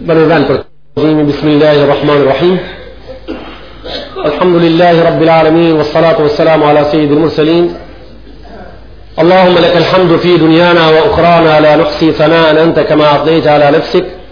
بلدان بسم الله الرحمن الرحيم الحمد لله رب العالمين والصلاة والسلام على سيد المرسلين اللهم لك الحمد في دنيانا وأخرانا لا نحصي ثناء أنت كما أعطيت على نفسك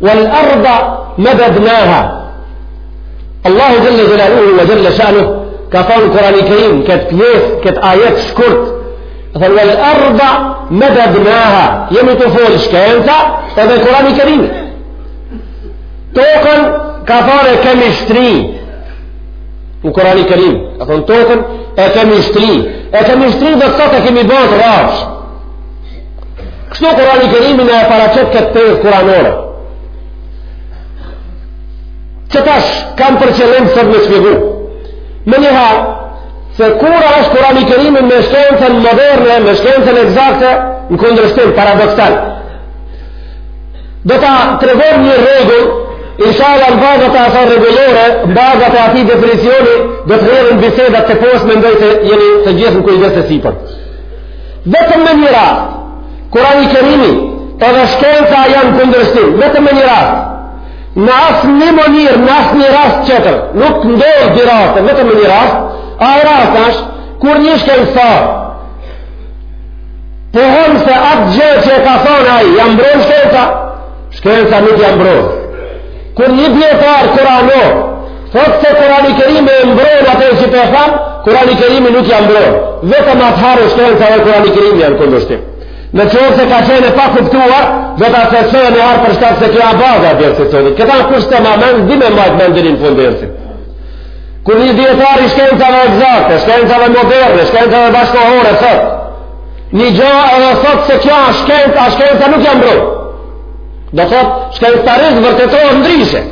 Wal arda madadnaha. Allahu jalla jalaluhu wa jalla shanuhu ka thënë Kurani i Kerim këtë pjesë, këtë ajet shkurt. Thënë wal arda madadnaha. Jemi tu fol shkenca edhe Kurani i Kerim. Tokën ka thënë e kemi shtri. Në Kurani i Kerim, ka thënë tokën e kemi shtri. E kemi shtri do të thotë e kemi bërë rrafsh. Kështu Kurani i Kerimi na e paraqet këtë tezë kuranore. Që tash kam për qëllim sot me shpjegu. Menjëherë, se kur është Kurani i Kerimi me shkencën moderne, me shkencën ekzakte, në kundërshtim, paradoksal. Do ta tregoj një rregull, inshallah në bazë të asaj rregulle, në bazë të atij definicioni, do të rrjedhin bisedat teposhtë, mendoj se jeni të gjithë në kujdes të sipër. Vetëm me një rast, Kurani i Kerimi edhe shkenca janë në kundërshtim, vetëm me një rast. Në asnjë mënyrë, në asnjë rast tjetër, nuk ndodh dy raste, vetëm me një rast, ai rast është, kur një shkencar pohon se atë gjë që e ka thonë ai, ja mbron shkenca, shkenca nuk ja mbron. Kur një dijetar kuranor Thotë se Kurani i Kerimi e mbron atë që po e tham, Kurani i Kerimi nuk ja mbron. Vetëm atëherë shkenca e Kurani i Kerimi janë në kundërshtim. Në qoftë se ka qenë e pakuptuar, do ta përsëris një herë për shkak se kjo baza dhe të të Këta në kushtë të ma menë, di me majtë me ndirin për ndërësit. Kur një dijetar i shkencave ekzakte, shkencave moderne, shkencave bashkëkohore, thot një gjo edhe thot se kjo shkenca, a shkenca nuk ja mbron. Do thot, shkenca e vërteton ndryshe.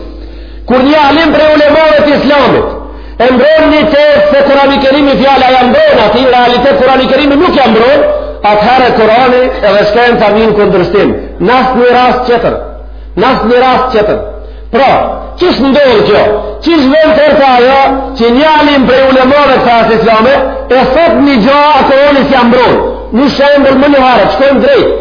Kur një alim prej ulemave të islamit e mbron një tezë se Kurani i Kerim i fjalë ja mbron, a në realitet Kurani i Kerim nuk e mbron, atëherë Kurani edhe shkenca vijn në kundërshtim. N'asnjë rast tjetër, n'asnjë rast tjetër. Pra, qysh ndodh kjo? Qysh vjen deri te ajo që një alim prej ulemave të fesë islame e thot një gjë atë Kurani s'ja mbron. Një shembull menjëherë, shkojmë drejt.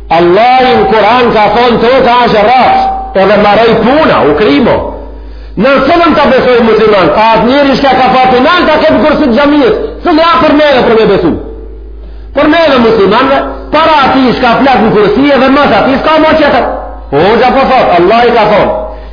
Allahi në Kur'an ka thonë toka asht rrafsh, edhe maroi puna, u kry mo. Në sëllën të besoj musliman, a atë njeri çka ka fatu në alë, ta këtë kursit të xhamisë, së le a për me dhe për me besu. Për me dhe musliman, para atij çka flet në kursi edhe mas atij çka më qëtër. Hoxha po thotë, Allahi ka thonë,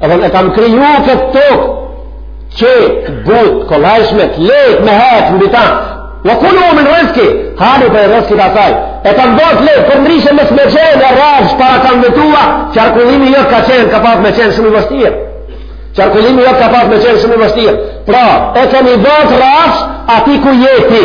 Edhe e kam kriju këtë tokë, të butë, kollajshme, të lehtë me hec mbi ta, wa kulu min rizki, hani prej rizkit të saj, e kam bërë të lehtë, përndryshe mos me qenë e rrafsh para kamve tua, qarkullimi jot ka qenë, ka pas me qenë shumë i vështirë, qarkullimi jot ka pas me qenë shumë i vështirë, pra, e kemi bërë të rrafsh, aty ku je ti,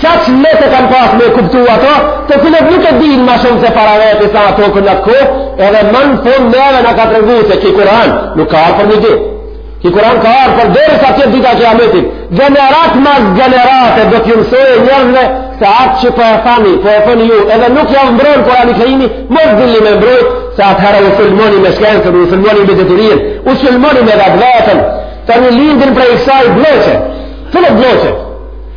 Kaq leht e kanë pas me kuptu ato, të cilët nuk e dinë ma shumë se para veti sa ato kënë atë kohë, edhe më në fund neve na ka tregu se ky Kur'an nuk ka ardh për një ditë. Ky Kur'an ka ardh për deri sa t'jetë dita e kijametit. Gjeneratë mas gjenerate do t'ju mësojë njerëzve se atë që po e thani, po e thani ju, edhe nuk ja mbrojnë Kur'ani Kerimi, më zilli me mbrojnë se atëherë u sulmoni me shkencën, u sulmoni me diturinë, u sulmoni me dhe të vetën, të një lindin prej kësaj bleqe. Fëllë bleqe.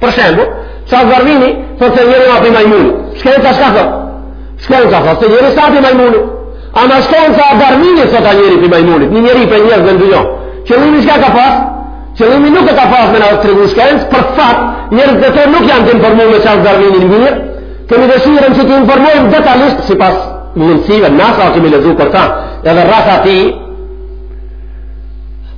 Për shembull, Charles Darwini thotë se njeriu është i majmunit. Shkenca çka thotë? Shkenca thotë se njeriu është i majmunit. Ama shkon se Darwini thotë a njeri prej majmunit, një njeri prej njerëzve ndëgjon. Qëllimi çka ka pas? Qëllimi nuk e ka pas me na tregu shkencë, për fat, njerëzit nuk janë të informu me Charles Darwinin mirë, kemi dëshirën që të informojmë detalisht, sipas mundësive, na sa kemi lexu për ta, edhe rrasa ti,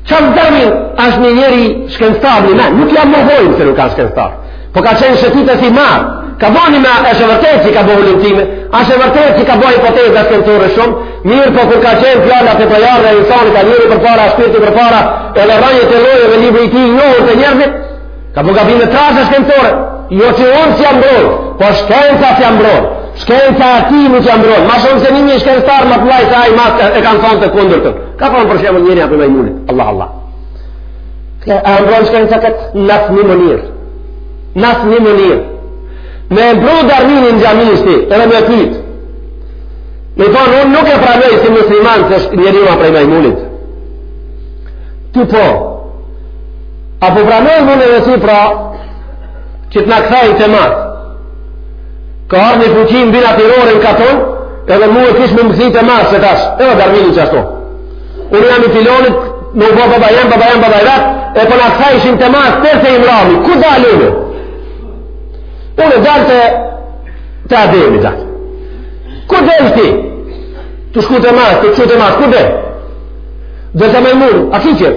Charles Darwin është një njeri shkencëtar, njimend, nuk ja mohojmë se nuk kanë shkencëtar. Po ka qenë shëtitës i madh, ka bo një marë, është e vërtetë që ka bo hulumtime, është e vërtetë që ka bo hipoteza shkencore shumë, mirëpo kur ka qenë fjala te prejardhja e insanit, a njeri përpara, shpirti përpara, edhe rrënjët e llojeve libri i tij i njohun te njerëzit, Ka bo gabime trashe shkencore, jo që unë s'ja mbroj, po shkenca s'ja mbron, shkenca atij nuk s'ja mbron, ma shumë se një mijë shkencëtarë ma të mdhaj se aj mas tij e kanë thonë të kundërtën. Ka thonë për shembull njeri a pi majmunit, Allah, Allah. Ka e mbron shkenca këtë, n'asnjë mënyrë, n'asnjë mënyrë. Me e pru Darwinin në xhami këtu, edhe me pyt. Me thonë, unë nuk e pranoj si musliman se njeriu a prej majmunit. Ti po, A po pranojmë unë dhe ti pra që të na kthejnë te mas? Ka ardh një fuqi mbinatyrore na kthen, edhe mu e kish me më çu te mas se tash, edhe Darwinin qashtu. Unë jam i filanit, në u bo baba jem, baba jem, baba jem, e po na kthejshin te mas deri te i mrami, ku dalim? Unë dal te Ademi de. Ku del ti? Tu shku te mas, tu shku te mas, ku del? Del te majmuni, a ki qejf?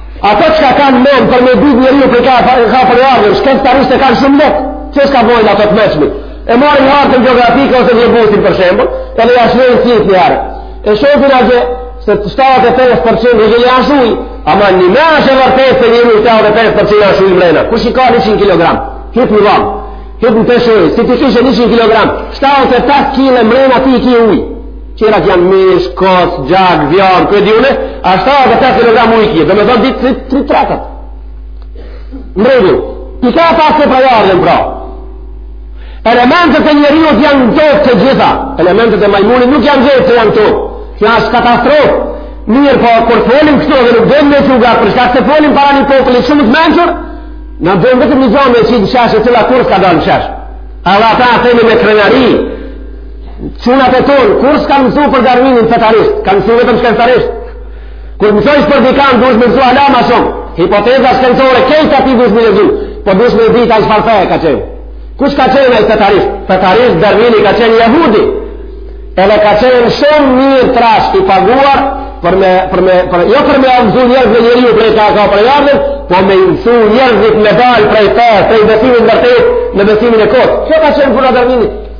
Ato çka kanë mend për me dit njeriu prej ka ka prejardhjen, shkencëtarisht e kanë shumë leht, qe çka bojnë ato të mençmit. E marrin hartën gjeografike ose globusin për shembull, edhe ja lshojnë sytë një herë. E shofin atje, se shtatëdhjetë e pesë përqind dynjaja ashtë ujë, ama njimend ashtë e vërtetë te njeriu shtatëdhjetë e pesë përqind ashtë ujë mrena. Kush i ka 100 kg? Hip në vagë, hip në peshojë, si ti kishe 100 kg, 75 kg mrena ti i ki ujë. Tjerat janë mish, koc, gjak, vjarë, ku e di une, a 75 kg ujë kje, domethonë dy të tretat. Në rregull, i ka pas të prejardhjen pra. Elementet e njeriut janë në tokë të gjitha, elementet e majmunit nuk janë gjithë në tokë, kjo është katastrofë. Mirëpo, kur folim kështu dhe nuk dojmë në që uga, për shkak se folim para një populli shumë të mençur, ne dojmë vetëm një gjomë me qitë shashë, e cila kur ka dalë shashë. Edhe ata e themi me krenari, Çunat e tonë, kur s'kan mësu për Darvinin fetarisht, kan mësu vetëm shkencëtarisht. Kur mëson për dikan, dush me mësu ala ma shumë. Hipoteza shkencore, kejt ati dush me dëgju, po dush me ditë ai çfarë feje ka qenë. Kush ka qenë ai fetarisht? Fetarisht Darvini ka qenë jehudi. Edhe ka qenë shumë mirë trash i paguar, për me, për me, për, jo për me ja mësu njerëzve njeriu prej ka e ka prejardhjen, po me i mësu njerëzit me dalë prej ta, prej besimit të vërtetë, në besimin e kotë. Kjo ka qenë puna e Darvinit.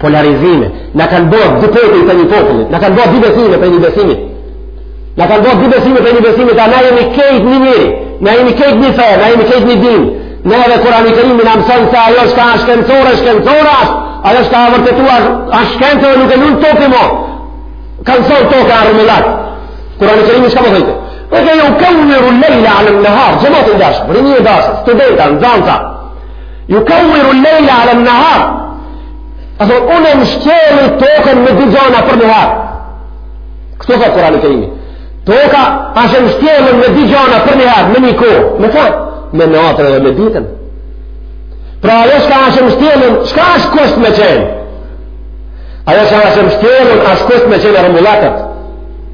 Polarizime. Na kanë bërë dy popuj prej një popullit. Na kanë bërë dy besime prej një besimit. Na kanë bërë dy besime prej një besimit. A na jemi kejt një njeri. Na jemi kejt një fe. Na jemi kejt një din. Ne edhe Kurani Kerimi na mëson se ajo çka a shkencore, shkencore ashtë. Ajo çka a vërtetuar, ashtë shkencore nuk e lun topi mo. Kanë thonë toka a e rrumbullakët. Kurani Kerimi shka më dhejtë. Dhe ke jukevviru lejle ala nehar. Xhemat i dashur. Vërinjë i dashë. Studenta, nxansa. Jukevviru lejle ala nehar. A thot, unë e mshtjelli tokën me dy gjana përnjëherë. Kështu tha Kurani Kerimi. Toka ashtë e mshtjellun me dy gjana përnjëherë, në një kohë. Me çka? Me natën dhe me ditën. Pra ajo shka ashtë e mshtjellun, shka ashtë kusht me qenë? Ajo shka ashtë e mshtjellun, ashtë kusht me qenë e rrumbullakët.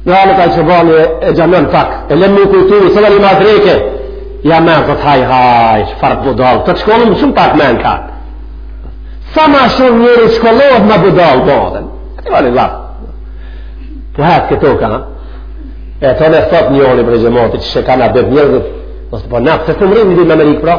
Në alë ka që bani e gjamën pak, e lem më kujtu, së dhe një ma dreke, ja me Zot haj, haj, farë budall, të shkollum shumë pak mend ka. Sa ma shumë njeri shkollohet ma budall po bohet, e të vali lafë. Po hatë këto ka, e të na thot një njeri prej xhematit, që ka në abet njërë, dhe, po, na, të të marrim një dhe me Amerikë, pra,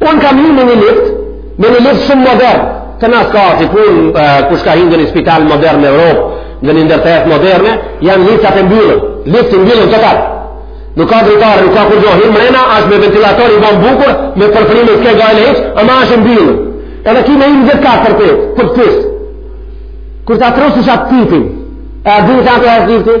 Unë kam hyrë në një lift, në një lift shumë modern, të na ka si pun kush ka hyrë në një spital modern në Evropë, në një ndërtesë moderne, janë liftat e mbyllur, lifti mbyllur total. Nuk ka dritare, nuk ka kurgjo, hin mrena, ashtë me ventilator i bon bukur, me për frymë s'ke gajle hiç, ama ashtë mbyllur. Edhe ki me imë dhe ka për për për të fysë. Kur ta trusësh atë tipin, e a dhjë të atë e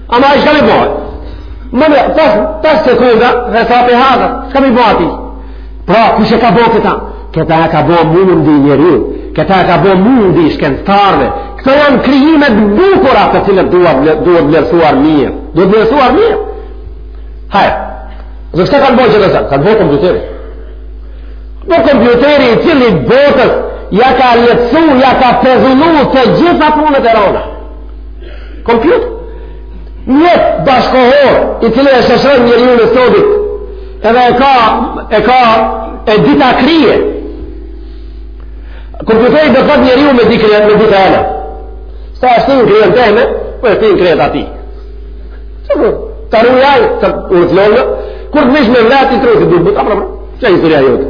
Ama çka me bo? Më në, pas, pas sekunda, dhe sa për hadha, çka me bo aty? Pra, kush e ka bo këta? Këta e ka bo mundi i njeriut, këta e ka bo mundi i shkencëtarëve, këto janë krijime të bukura të cilat duhet duhet vlerësuar mirë, duhet vlerësuar mirë. Hajë, e këta kanë bo që të kanë bo kompjuterin. Po kompjuteri i cili botës, ia ka lehtësu, ia ka pezullu të gjitha punët e rana. Kompjuter. Mjet bashkëkohor, i cili e shëshën njeriu i sotit, edhe e ka, e ka, e di ta krejt. Kompjuteri dhe thot njeriu me di krejt me dita e Sa është të në krejt në teme, po e ti në krejt aty. Që të të rujaj, të urtë lëllë, kur të vish me vratë i të rujtë, të duhet, të apra, që e historia jote.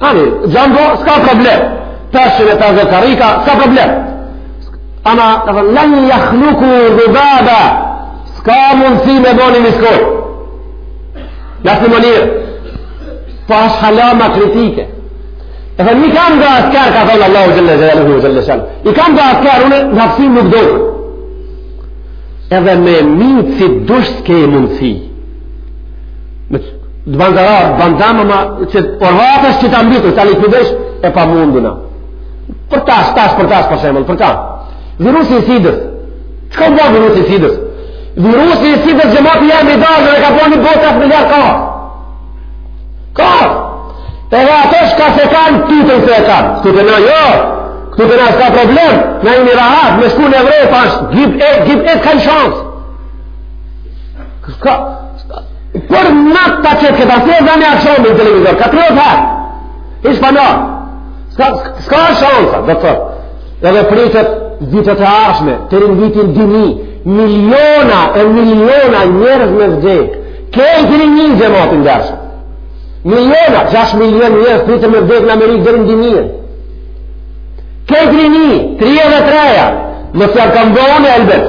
Ani, xhambo, s'ka problem. 550 karika, s'ka problem. Ana, ka thënë, len jahluku dhubaba, s'ka mundësi me bo ni mizë. Në ma mirë, po është hala ma kritike. E thënë, unë kam dhe asker, ka thënë Allahu Xhele Xhele Xhele Xhele. E kam dhe asker, unë në hapsim nuk dojë. Edhe me minë si dush s'ke mundësi. Me të bandarar, bandama ma, që orvatesh që ta mbytësh, ta likuidosh, e pamundshme. Për tas, tas, për tas, për shembull, për ta. Virusi i sidës. Çka ka bo virusi i sidës? Virusi i sidës që ma të ja ka dalë, dhe ka bo në botë atë miljar ka. Ka. E dhe ato çka s'e kanë, ty të s'e kanë. Këtu te na, jo. Këtu te na, s'ka problem. Na jemi rahat, me shku në Evropa, është, gjip e, gjip e, kanë shansë. Ska, për nat ta qëtë këta, si e zani akshom në televizor, ka të rëtë herë, ishë pa nërë, ska, ska shansa, dhe të thërë, dhe dhe pritet vitet e ardhshme, deri në vitin dy mijë, miliona e miliona njerëz me vdekë, krejt rini gjematin dërshë, miliona, 6 milion njerëz pritet me vdekë në Amerikë deri në dymijën, krejt rini, 33 ja, më të janë kam bëhone, Elbet,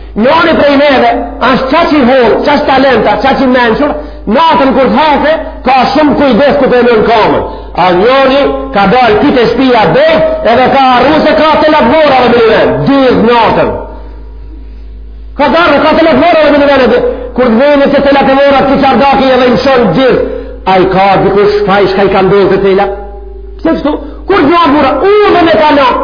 Njoni prej neve asht qaq i hollë, qaq talent, qaq i mençëm, natën kur të hece, ka shumë kujdes ku e vnon kamën. A njoni ka dalë pi te shpia e vet, edhe ka harru se ka të lakvora dhe më në venë, dyz natën. Ka harru, ka të lakvora dhe më në venë, kur të vejnë që të lakvora të çardaki edhe në shonë dyz, a i ka dikush faj çka i ka ndodh të tela? Pse kështu? Kur të lakvora, u dhe me kanon,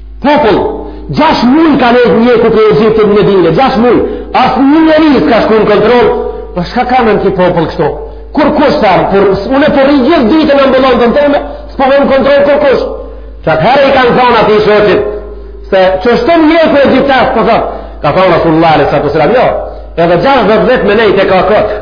Popull, gjashtë muj ka nejtë mjeku prej Egjiptit në Medine, gjashtë muj, asnjë njeri s'ka shku në kontroll, po po shka kanë ky popull kështu? Kurrkush fare, për, unë e për gjithë ditë në mbëllon të në teme, s'po vjen në kontroll kurrkush? Qatëherë i kanë thonë atij shëqit, se që shtë në mjeku egjiptas, po thotë, ka thonë Rasullullahi s.a.s. Jo, edhe gjashtë vjet me nejtë e ka këtë.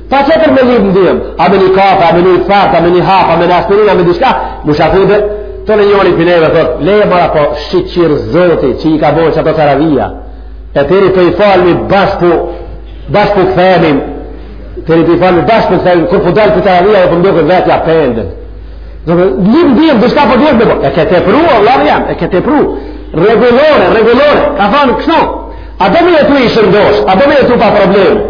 Pa tjetër me lypë ndihmë, a me një kafe, a me një fartë, a me një hap, a me një aspirin, a me dishka, mu shë atyre, të në njëri për neve, thot, le e mara po, shyqyr Zotit, që i ka bo qato teravia, e teri t'i falmi bashkë po, bashkë po kthehemi, teri t'i falmi bashkë po kthehemi, kur po dal prej teravia, e për ndokët vetja pëndën. Dhe me, një në dhjëm, dhe shka për po dhjëm, dhe po, e ke tepru, o vllau jem, e ke tepru, rregullore, rregullore, ka thonë, kështu, a do me jetu i shëndosh, a do me jetu pa probleme,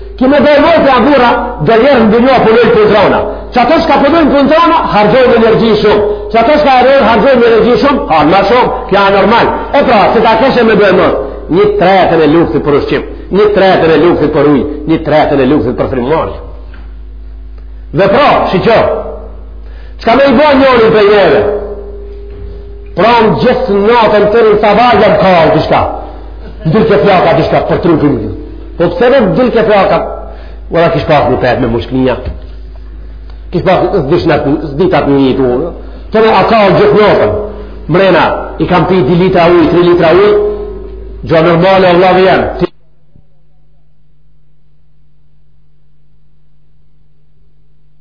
Ki me dhe mojë për agura, dhe njerë në dënjohë për nëjë për drona. Qato shka për nëjë për drona, harxhojnë energji shumë. Qato shka e rëjnë, harxhojnë energji shumë, ha ma shumë, gja normale. E pra, se ta keshe me dhe mojë, një të tretën e lukthit për ushqim, një të tretën e lukthit për ujë, një të tretën e lukthit për frymëmarrje. Dhe pra, që që, shka me i bo njëri për njëve? Pra, në gjithë në atën të rëjnë, sa vajë jam kallë, të shka, ndyrë të fjaka, të shka, për trupin, Po pse nuk dil ke plaka? Ora kish pas një pet me mushknia. Kish pas dish në ditat në një tur. Të në aka o gjithë njotën. Mrena, i kam pi 2 litra ujë, 3 litra ujë. Gjo normale o vllau jem. Ti...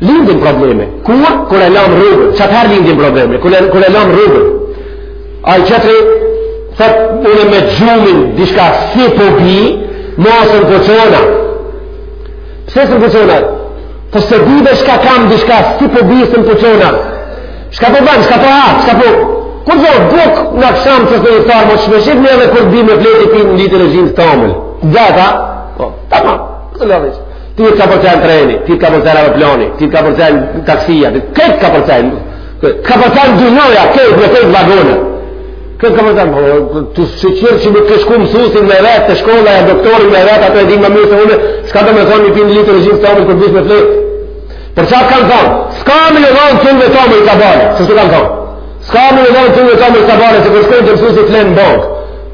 Lindin probleme. Kur? Kur e lamë rrugën. Që atëherë lindin probleme. Kur e, kur e lamë rrugën. Ai tjetri thotë, unë me gjumin, dishka si po bi, mo s'un po çona. Pse s'un po çona? Po s'e di dhe shka kam, dishka si po bi, s'un po çona. Shka po ban, shka po ha, shka po... Kur dhe bukë në aksham që së në jëtarë, mo shmeshit një edhe kur bi me fjetë pi një litër e gjysë tamël. Gjata? Po, tamam, të lëdhishë. Ti të ka përzanë treni, ti të ka përzanë aeroplani, ti të ka përzanë taksia, ti të ka përzanë, të ka përzanë dynjaja, këtë me këtë vagonë. Këtë ka përzanë, po, të së qërë që me shku mësusin me vetë, te shkolla e doktorin me vetë, ata e dinë më mirë se unë, s'ka të me thonë një pi një litër e gjysë tamël pa bjesh me fjetë. Për qata kanë thonë, s'ka më në dhonë të në të amën i të bërë, se s'ka më në dhonë të në të amën i të bërë, se kur shkojnë te mësusi flejnë në bankë.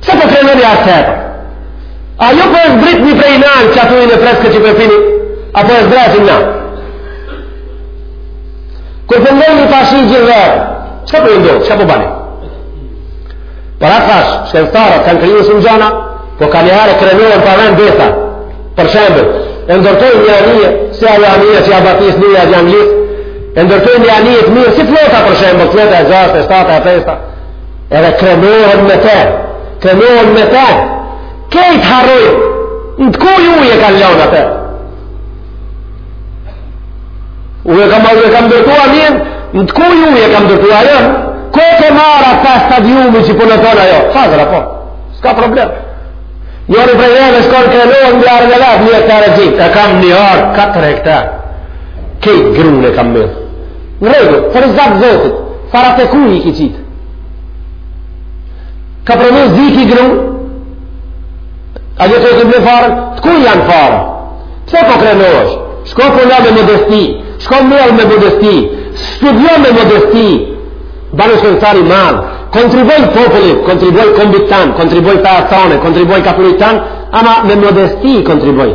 Pse po krenoni aq tepër? A ju po e zbritni prej nalt qat ujin e freskët që po pini? Po a po e zbritim na? Kur po përndojnë një tashi i gjithë verë, që po e ndohë, që po bani? Për atë thash, shkencëtarët kanë kriju shumë gjana, po kanjëherë krenohen për rëndë dheta, për shembull, e ndërtojnë një anije, se ajo anije që ja batis një atë janë lisë, e ndërtojnë një anije të mirë, si flota për shembull, flota e gjashtë, e shtatë, e pesta, Edhe krenohen me te, krenohen me te, kejt harrojnë në të kujt ujë e kanë lon atë. Unë e kam unë e kam ndërtu anijen, në të kujt ujë e kam ndërtu anijen, ko të mara ta stadiumi që punon ajo, fazra po, s'ka problem. Njërë për njërë në shkon krenohen një arë në lafë, një hektar e gjithë, e kam një arë, katër hektarë, kejt grun e kam mjellë. Në rregull, për riza t'Zotit, fara t'kujt i ki qitë? Ka pranu zi ky grun? A një të të më farën? T'kujt janë fara? Pse po krenohesh? Shko puno me modesti, shko mjell me modesti, studio me modesti, banu shkencëtar i madh, kontribuaj popullit, kontribuaj kombit tan, kontribuaj fesë tane, kontribuaj popullit tan, ama me modesti kontribuaj.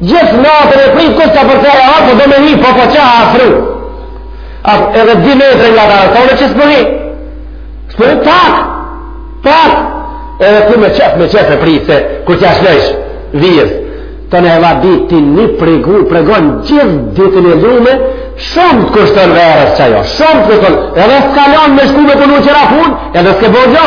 Gjithë natën e prit kush ka përkar a po do me hi po qe u afru. A edhe 2 metra nga ta thonë që s'po hi. S'po hi pak. Pak. Edhe ti me qef me qef e prit se kur t'ja lshojsh vijës. Të në e vadit ti një breg, pregon gjithë ditën e lume, shumë të kushton verës që ajo, shumë të kushton, edhe s'ka lon me shku me punu tjera punë, edhe s'ke bo gjo.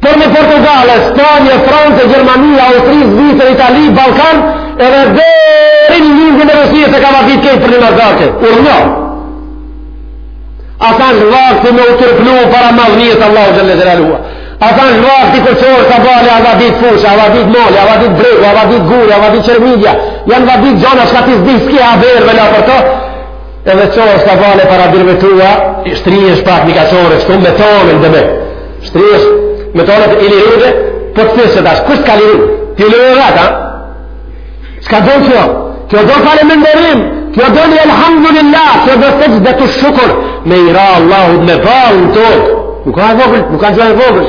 Por në Portugali, Spanjë, Francë, Gjermani, Austri, Zvicër, Itali, Ballkan, edhe deri në lindje në Rusi e ka vaditë kejt për një mazake. Urdhno. A ta në vakti me u përul para madhnisë t'Allahut xhele xhelaluhu. A ta në vakti me përkulë ballin, u vadit fusha, u vadit mali, u vadit bregu, u vadit guri, u vadit qeremidja, janë vaditë gjona çka ti zdi s'ke haber me la për të, Edhe çka vale para dyrve tua, shtrijesh pak një kaqore, shtu me tonën dhe me. Shtrijesh pak me tonën dhe i lirurve, po të thysë tash, kështë ka lirurve? Ti u lirurve atë, ha? Çka do kjo? Kjo do falemnderim, kjo do një elhamdulillah, kjo do sexhde t'shukur, me i ra Allahut me ballë në tokë. Nuk ka e vogël, nuk ka gjë e vogël.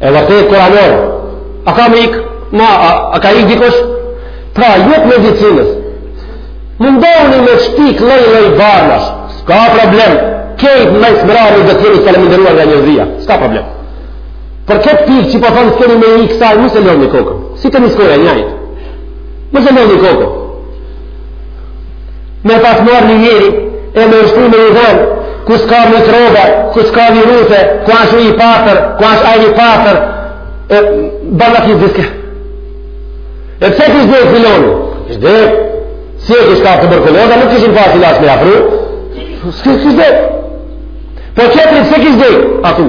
E vërtetë kuranore, a ka me ik, ma, a, a ka ik dikush? Pra, jep medicinës. Mundohuni me shpik lloj-lloj barnash. S'ka problem. Kejt me s'mrami do t'jeni të falemnderuar nga njerëzia. S'ka problem. Për këtë pikë që po thonë s'keni me i ik kësaj, mos e lodhni kokën. Si të një skore, e njajtë. Mos e lodhni kokën. Me pas marrë një njeri, e me e shti në një vend, ku s'ka mikrobe, ku s'ka viruse, ku ashtë i pastër, ku ashtë ajri pastër, e bërë ati diske. E pse kish dekë e filoni? Kështë dhe, si e kështë ka tuberkuloz, nuk kishim pas e lanë me iu afru, s'kish dekë. Po tjetri pse kish dekë, aty,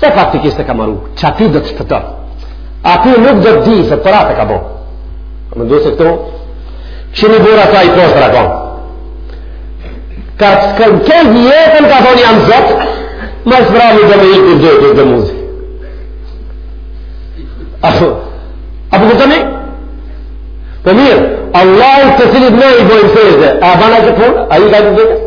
Se faktikisht e ka marru? Qaty do të shpëtër? Aty nuk do të di se për atë e ka bo? A mendon se këtu? Që një burrë sa i poshtër faraon? Ka të kënë kënë jetën ka thonë jam zot, ma së vrami dhe me ikë dhe dhe dhe muzë. A shu? A për këtëmi? Për po mirë, Allah të cilit me i bo fajde, a bane qet punë? A i ka të dhekës?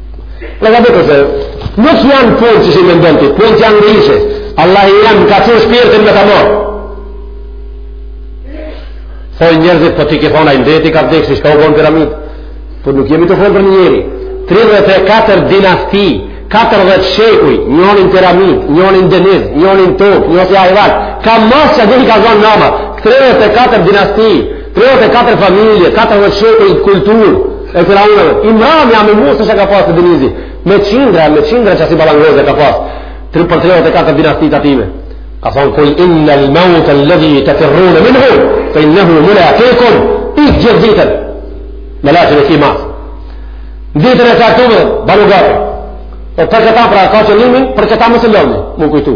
Në ka bërë përse, nuk janë punë që që me ndonë ti, punët janë ndryshe. Allah i janë, ka që shpirtin me ta marrë. Thojnë njerëzit, po ti ke thonë ai n'deti, ka vdekë, si shka u bo n'piramidë. Po nuk jemi tu folë për një njeri. 34 dinasti, 40 shekuj, njoni n'piramidë, njoni n'deniz, njoni n'tokë, njoni hajvan. Ka mos që dhe i ka zonë nama. 34 dinasti, Tridhetë e katër familje, katërdhetë shekuj kulturë e faraonëve. I mrami me Musën që ka pasë te denizi. Me qindra, me qindra që si balangrozë e ka pasë. Tridhetë e katër dinastit atime. Ka thonë, kul innel meute lledhi tefirrune minhu, fe innehu mulakikum, i gjithë ditën. Me lachën e ki masë. Ditën e caktume, balugatë. E për këta pra, ka që limi, për këta mësë lëmi, m'u kujtu.